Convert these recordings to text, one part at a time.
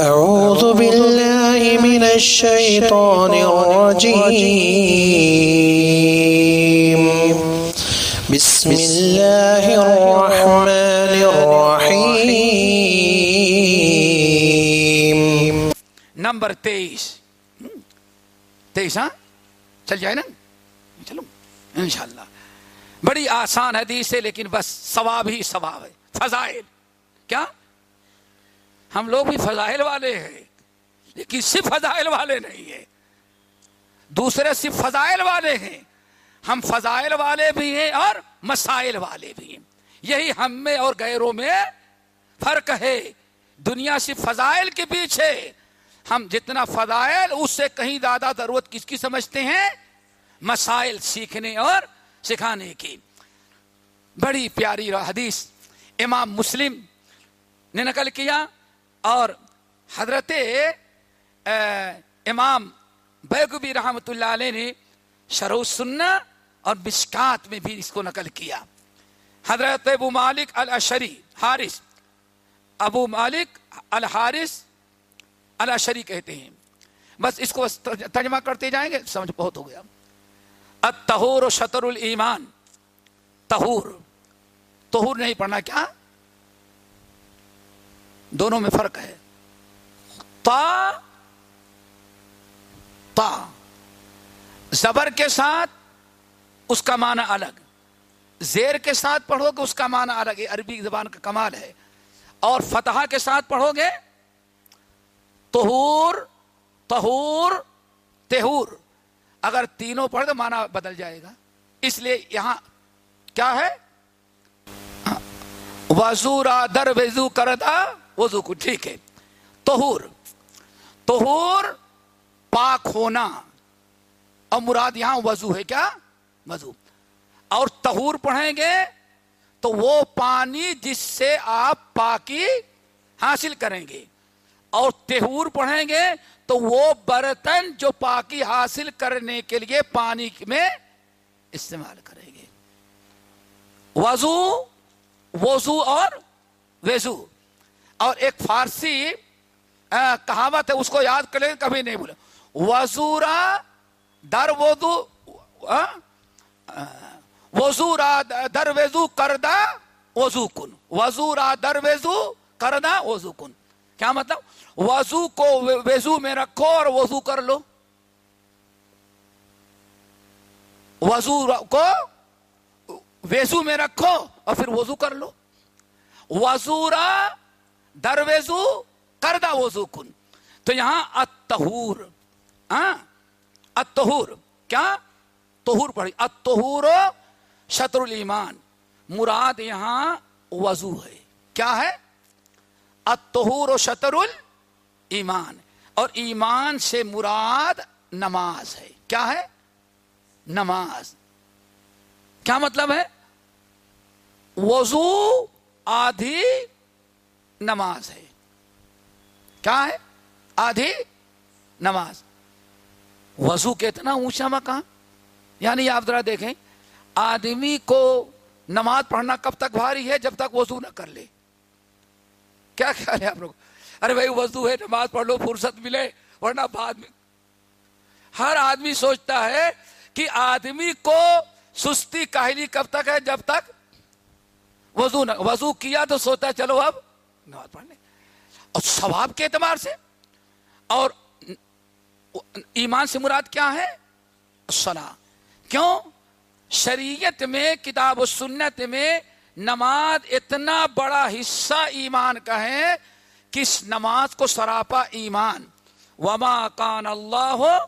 أعوذ بالله من الشيطان الرجيم. بسم الله الرحمن الرحيم. نمبر تیئیس تیئیس ہاں چل جائے نا چلو انشاءاللہ بڑی آسان حدیث ہے لیکن بس ثواب ہی ثواب ہے فضائل کیا ہم لوگ بھی فضائل والے ہیں، لیکن صرف فضائل والے نہیں ہیں۔ دوسرے صرف فضائل والے ہیں۔ ہم فضائل والے بھی ہیں اور مسائل والے بھی ہیں۔ یہی ہم میں اور غیروں میں فرق ہے۔ دنیا صرف فضائل کے پیچھے۔ ہم جتنا فضائل، اس سے کہیں زیادہ ضرورت کس کی سمجھتے ہیں؟ مسائل سیکھنے اور سکھانے کی۔ بڑی پیاری حدیث امام مسلم نے نقل کیا۔ اور حضرت امام بیگبی رحمت اللہ علیہ نے شروع سننا اور بشکات میں بھی اس کو نقل کیا۔ حضرت ابو مالک الاشری حارث۔ ابو مالک الحارث الاشری کہتے ہیں۔ بس اس کو ترجمہ کرتے جائیں گے، سمجھ بہت ہو گیا۔ اتہور و شطر المان تہور تہور نہیں پڑھنا کیا؟ دونوں میں فرق ہے۔ تا تا۔ زبر کے ساتھ اس کا معنی الگ، زیر کے ساتھ پڑھو گے اس کا معنی الگ۔ ہے عربی زبان کا کمال ہے۔ اور فتح کے ساتھ پڑھو گے تہور تہور تہور۔ اگر تینوں پڑھ تو معنی بدل جائے گا۔ اس لیے یہاں کیا ہے؟ وضو را در وضو کردا وضو کو ٹھیک ہے۔ توہور توہور پاک ہونا۔ اور مراد یہاں وضو ہے کیا؟ وضو۔ اور تہور پڑھیں گے تو وہ پانی جس سے آپ پاکی حاصل کریں گے۔ اور تہور پڑھیں گے تو وہ برتن جو پاکی حاصل کرنے کے لیے پانی میں استعمال کریں گے۔ وضو وضو اور ویزو اور ایک فارسی کہاوت ہے، اس کو یاد کریں، کبھی نہیں بولے وزورا در وضو وزورا در وضو کردہ وضو کن۔ وزورا در وضو کردہ وضو کن۔ کیا مطلب؟ وضو کو وضو میں رکھو اور وضو کر لو۔ وضو کو وضو میں رکھو اور پھر وضو کر لو۔ وزورا در وضو کردہ وضو کن۔ تو یہاں اتہور اتہور ہاں؟ کیا؟ تہور پڑھی۔ اتہور شطر المان مراد یہاں وضو ہے۔ کیا ہے؟ اتہور و شطر المان اور ایمان سے مراد نماز ہے۔ کیا ہے؟ نماز۔ کیا مطلب ہے؟ وضو آدھی نماز ہے۔ کیا ہے؟ آدھی نماز۔ وضو کتنا اونچا مقام؟ یعنی آپ ذرا دیکھیں، آدمی کو نماز پڑھنا کب تک بھاری ہے جب تک وضو نہ کر لے؟ کیا خیال ہے آپ لوگ ارے بھائی، وضو ہے، نماز پڑھ لو، فرصت ملے، ورنہ بعد میں۔ ہر آدمی سوچتا ہے کہ آدمی کو سستی کاہلی کب تک ہے جب تک وضو نہ، وضو کیا تو سوتا چلو اب۔ نماز پڑھنے۔ اور ثواب کے اعتبار سے۔ اور ایمان سے مراد کیا ہے؟ سنا کیوں؟ شریعت میں، کتاب و سنت میں نماز اتنا بڑا حصہ ایمان کا ہے کہ نماز کو سراپا ایمان۔ وما کان اللہ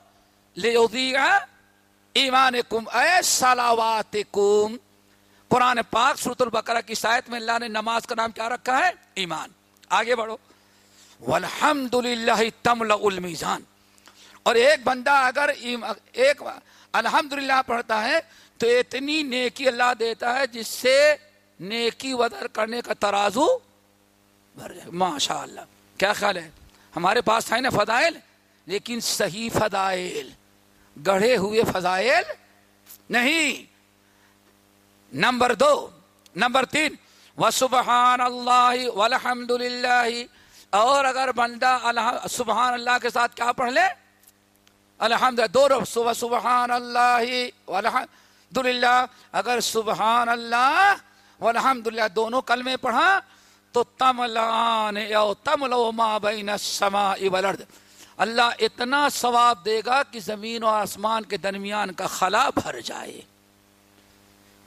ایمان کم اے سلاوات کم قرآن پاک سرت البقرہ کی شاید میں اللہ نے نماز کا نام کیا رکھا ہے؟ ایمان۔ آگے بڑھو۔ والحمد للہ تمل المیزان اور ایک بندہ اگر ایک الحمد پڑھتا ہے تو اتنی نیکی اللہ دیتا ہے جس سے نیکی ودر کرنے کا ترازو بھر جائے۔ ماشاء اللہ کیا خیال ہے؟ ہمارے پاس ہے نا فضائل؟ لیکن صحیح فضائل۔ گڑھے ہوئے فضائل نہیں۔ نمبر دو نمبر تین و سبحان اللہ والحمد للہ اور اگر بندہ اللہ سبحان اللہ کے ساتھ کیا پڑھ لے الحمد دو رب صبح سبحان اللہ الحمد للہ اگر سبحان اللہ الحمد للہ دونوں کلمے پڑھا تو تم لان تم لو ما بین السماء والارض اللہ اتنا ثواب دے گا کہ زمین و آسمان کے درمیان کا خلا بھر جائے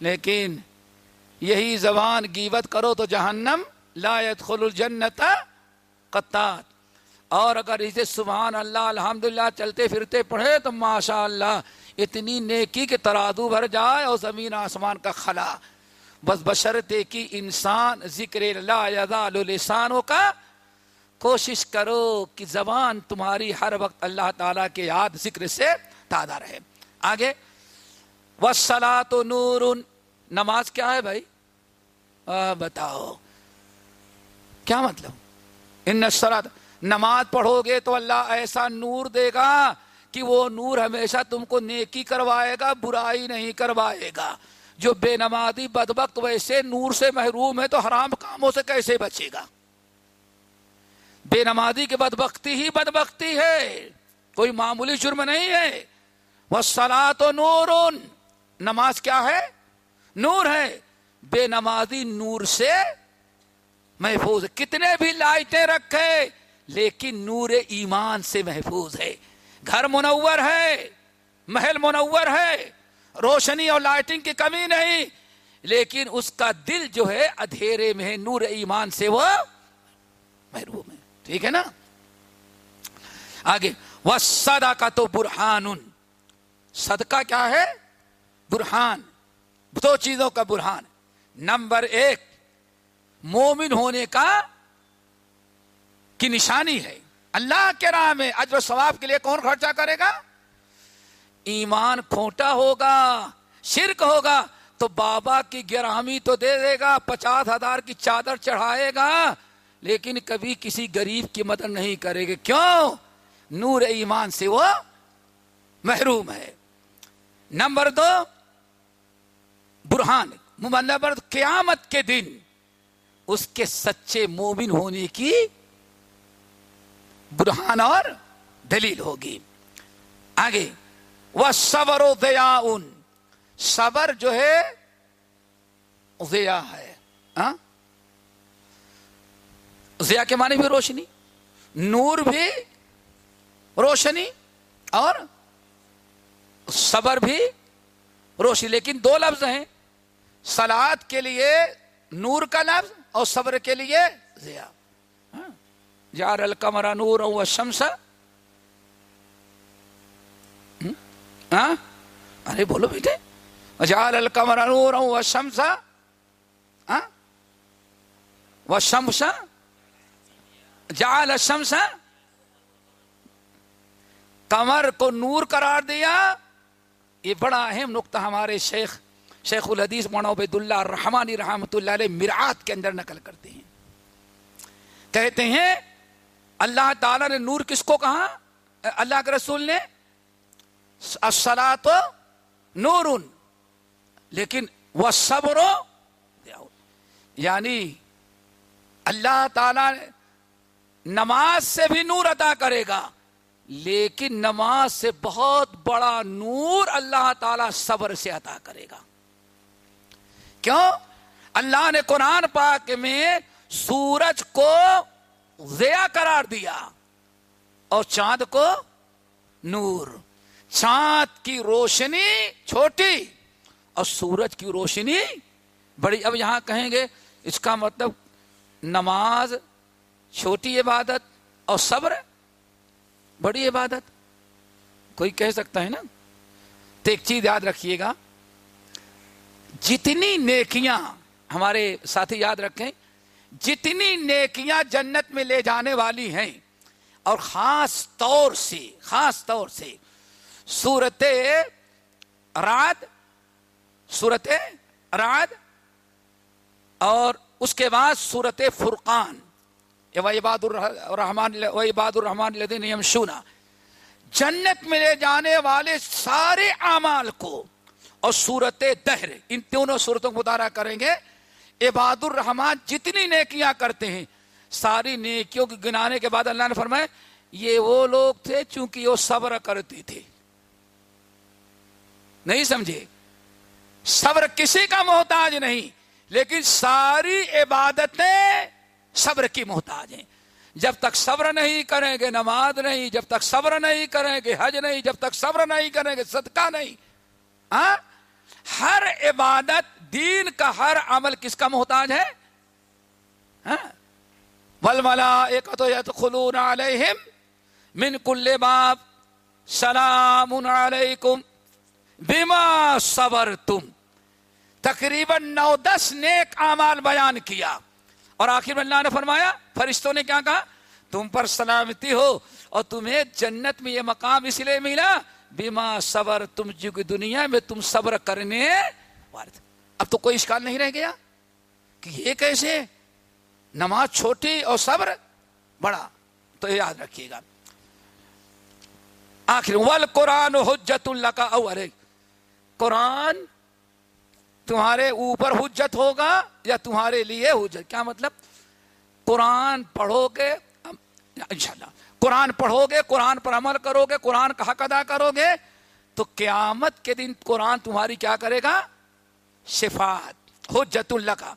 لیکن یہی زبان گیبت کرو تو جہنم لا يدخل الجنت قطات اور اگر اسے سبحان اللہ، الحمدللہ چلتے پھرتے پڑھے تو ماشاء اللہ اتنی نیکی کے ترادو بھر جائے اور زمین آسمان کا خلا۔ بس بشرتے کی انسان ذکر اللہ یزال لسانوں کا کوشش کرو کہ زبان تمہاری ہر وقت اللہ تعالیٰ کے یاد ذکر سے تازہ رہے۔ آگے وسلا تو نور نماز کیا ہے بھائی؟ آ, بتاؤ۔ کیا مطلب؟ ان سلاد نماز پڑھو گے تو اللہ ایسا نور دے گا کہ وہ نور ہمیشہ تم کو نیکی کروائے گا برائی نہیں کروائے گا۔ جو بے نمازی بدبخت ویسے نور سے محروم ہے تو حرام کاموں سے کیسے بچے گا؟ بے نمازی کی بدبختی ہی بدبختی ہے۔ کوئی معمولی جرم نہیں ہے۔ وہ سلا تو نور۔ نماز کیا ہے؟ نور ہے۔ بے نمازی نور سے محفوظ۔ کتنے بھی لائٹیں رکھے، لیکن نور ایمان سے محفوظ ہے۔ گھر منور ہے، محل منور ہے۔ روشنی اور لائٹنگ کی کمی نہیں، لیکن اس کا دل جو ہے ادھیرے میں ہے۔ نور ایمان سے وہ محروم ہے۔ ٹھیک ہے نا؟ آگے وہ سدا کا تو برہان صدقہ کیا ہے؟ برہان۔ دو چیزوں کا برہان نمبر ایک، مومن ہونے کا کی نشانی ہے۔ اللہ کے راہ میں اجر و ثواب کے لیے کون خرچہ کرے گا؟ ایمان کھوٹا ہوگا، شرک ہوگا، تو بابا کی گرامی تو دے دے گا، پچاس ہزار کی چادر چڑھائے گا، لیکن کبھی کسی غریب کی مدد نہیں کرے گا۔ کیوں؟ نور ایمان سے وہ محروم ہے۔ نمبر دو برہان نمبر قیامت کے دن اس کے سچے مومن ہونے کی برہان اور دلیل ہوگی۔ آگے وہ صبر و دیا ان صبر جو ہے ضیا ہے۔ ہاں؟ ضیا کے معنی بھی روشنی، نور بھی روشنی اور صبر بھی روشنی۔ لیکن دو لفظ ہیں۔ سلاد کے لیے نور کا لفظ اور صبر کے لیے ضیا ہاں۔ جار الکمرا نور او شمس ہاں۔ ارے بولو بیٹے۔ جار الکمرا نور او شمس ہاں۔ و شمس جال شمس کمر کو نور قرار دیا۔ یہ بڑا اہم نقطہ ہمارے شیخ شیخ الحدیث مونا عبید اللہ رحمانی رحمت اللہ علیہ مرآت کے اندر نقل کرتے ہیں۔ کہتے ہیں، اللہ تعالی نے نور کس کو کہا؟ اللہ کے رسول نے تو نور۔ لیکن وہ صبر یعنی اللہ تعالی نماز سے بھی نور ادا کرے گا، لیکن نماز سے بہت بڑا نور اللہ تعالی صبر سے عطا کرے گا۔ کیوں؟ اللہ نے قرآن پاک میں سورج کو ضیا قرار دیا اور چاند کو نور۔ چاند کی روشنی چھوٹی اور سورج کی روشنی بڑی۔ اب یہاں کہیں گے اس کا مطلب نماز، چھوٹی عبادت اور صبر، بڑی عبادت۔ کوئی کہہ سکتا ہے نا؟ تو ایک چیز یاد رکھیے گا۔ جتنی نیکیاں، ہمارے ساتھی یاد رکھیں، جتنی نیکیاں جنت میں لے جانے والی ہیں، اور خاص طور سے، خاص طور سے سورت رات سورت رات اور اس کے بعد سورت فرقان۔ عباد الرحمان عباد الرحمان الدین شونا جنت میں لے جانے والے سارے اعمال کو اور سورت دہر، ان تینوں صورتوں کو مطالعہ کریں گے۔ عباد الرحمان جتنی نیکیاں کرتے ہیں، ساری نیکیوں کی گنانے کے بعد اللہ نے فرمایا، یہ وہ لوگ تھے چونکہ وہ صبر کرتے تھے۔ نہیں سمجھے؟ صبر کسی کا محتاج نہیں، لیکن ساری عبادتیں صبر کی محتاج ہیں۔ جب تک صبر نہیں کریں گے نماز نہیں، جب تک صبر نہیں کریں گے حج نہیں، جب تک صبر نہیں کریں گے صدقہ نہیں۔ ہاں؟ ہر عبادت دین کا ہر عمل کس کا محتاج ہے؟ ہاں؟ ملا ایک علیہم من کل باب سلام علیکم بیما صبر تم تقریباً نو دس نیک اعمال بیان کیا۔ اور آخر میں اللہ نے فرمایا، فرشتوں نے کیا کہا؟ تم پر سلامتی ہو اور تمہیں جنت میں یہ مقام اس لیے ملا بیما صبر تم جو دنیا میں تم صبر کرنے اب تو کوئی اشکال نہیں رہ گیا کہ یہ کیسے نماز چھوٹی اور صبر بڑا۔ تو یہ یاد رکھیے گا۔ آخر ول قرآن حجت اللہ کا اور قرآن تمہارے اوپر حجت ہوگا یا تمہارے لیے حجت؟ کیا مطلب؟ قرآن پڑھو گے انشاءاللہ۔ قرآن پڑھو گے قرآن پر عمل کرو گے قرآن کا حق ادا کرو گے تو قیامت کے دن قرآن تمہاری کیا کرے گا؟ شفات حجت اللہ کا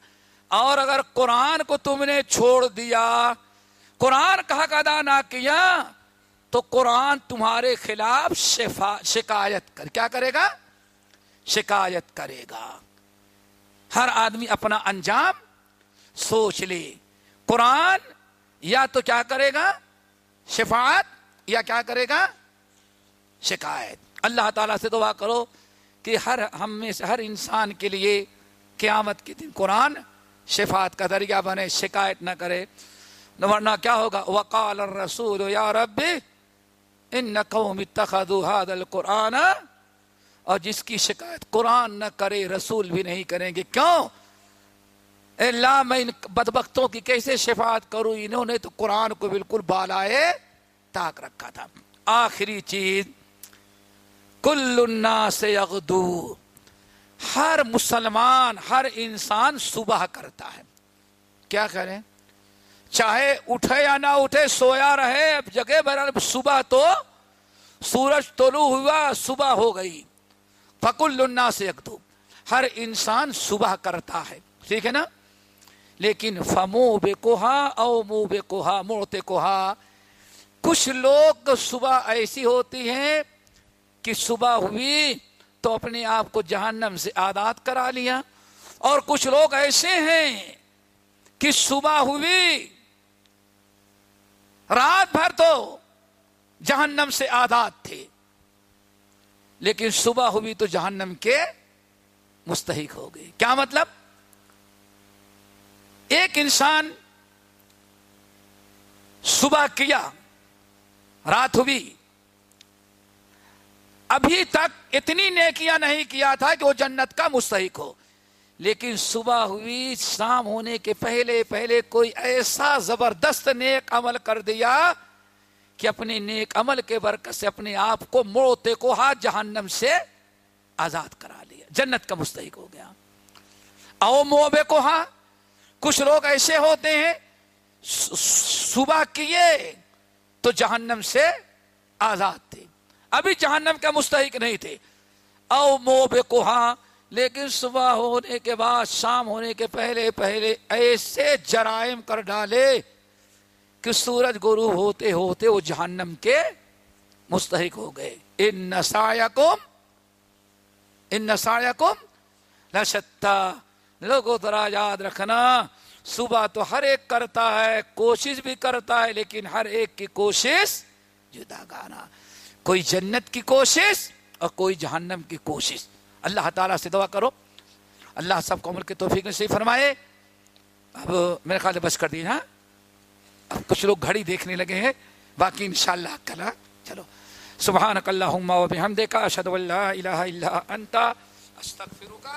اور اگر قرآن کو تم نے چھوڑ دیا، قرآن کا حق ادا نہ کیا، تو قرآن تمہارے خلاف شفا، شکایت کر، کیا کرے گا؟ شکایت کرے گا۔ ہر آدمی اپنا انجام سوچ لے۔ قرآن یا تو کیا کرے گا؟ شفاعت یا کیا کرے گا؟ شکایت۔ اللہ تعالیٰ سے دعا کرو کہ ہر ہم میں سے ہر انسان کے لیے قیامت کے دن قرآن شفاعت کا ذریعہ بنے، شکایت نہ کرے۔ ورنہ کیا ہوگا؟ وقال الرسول، یا رب، ان قوم اتخذوا هذا القرآن۔ اور جس کی شکایت قرآن نہ کرے، رسول بھی نہیں کریں گے۔ کیوں؟ اللہ میں ان بدبختوں کی کیسے شفاعت کروں؟ انہوں نے تو قرآن کو بالکل بالائے تاک رکھا تھا۔ آخری چیز، کل الناس یغدو۔ ہر مسلمان، ہر انسان صبح کرتا ہے۔ کیا کریں چاہے اٹھے یا نہ اٹھے، سویا رہے، اب جگہ بہرحال صبح تو سورج طلوع ہوا، صبح ہو گئی۔ فکل النا سے ہر انسان صبح کرتا ہے۔ ٹھیک ہے نا؟ لیکن فمو بے کوہا او مو بے کوہا موڑتے کوہا کچھ لوگ صبح ایسی ہوتی ہیں کہ صبح ہوئی تو اپنے آپ کو جہنم سے آداد کرا لیا۔ اور کچھ لوگ ایسے ہیں کہ صبح ہوئی، رات بھر تو جہنم سے آداد تھے۔ لیکن صبح ہوئی تو جہنم کے مستحق ہو گئی کیا مطلب؟ ایک انسان صبح کیا، رات ہوئی۔ ابھی تک اتنی نیکیاں نہیں کیا تھا کہ وہ جنت کا مستحق ہو۔ لیکن صبح ہوئی، شام ہونے کے پہلے پہلے کوئی ایسا زبردست نیک عمل کر دیا کہ اپنے نیک عمل کے برکت سے اپنے آپ کو موڑتے کو ہاتھ جہنم سے آزاد کرا لیا، جنت کا مستحق ہو گیا۔ او موبے کو ہاں۔ کچھ لوگ ایسے ہوتے ہیں، صبح کیے تو جہنم سے آزاد تھے۔ ابھی جہنم کا مستحق نہیں تھے۔ او موبے کو لیکن صبح ہونے کے بعد، شام ہونے کے پہلے پہلے ایسے جرائم کر ڈالے کہ سورج گرو ہوتے ہوتے وہ جہنم کے مستحق ہو گئے۔ ان نسایا کم ان نسایا کم نشتا لوگوں ذرا یاد رکھنا، صبح تو ہر ایک کرتا ہے، کوشش بھی کرتا ہے، لیکن ہر ایک کی کوشش جدا گانا۔ کوئی جنت کی کوشش اور کوئی جہنم کی کوشش۔ اللہ تعالیٰ سے دعا کرو۔ اللہ سب کو عمل کے توفیق نے صحیح فرمائے۔ اب میرے خیال بس کر دی ہاں؟ اب کچھ لوگ گھڑی دیکھنے لگے ہیں۔ باقی انشاءاللہ کلا ہاں؟ چلو۔ سبحانک اللہم و بحمدک اشہدو اللہ الہ الا انتا استغفرک۔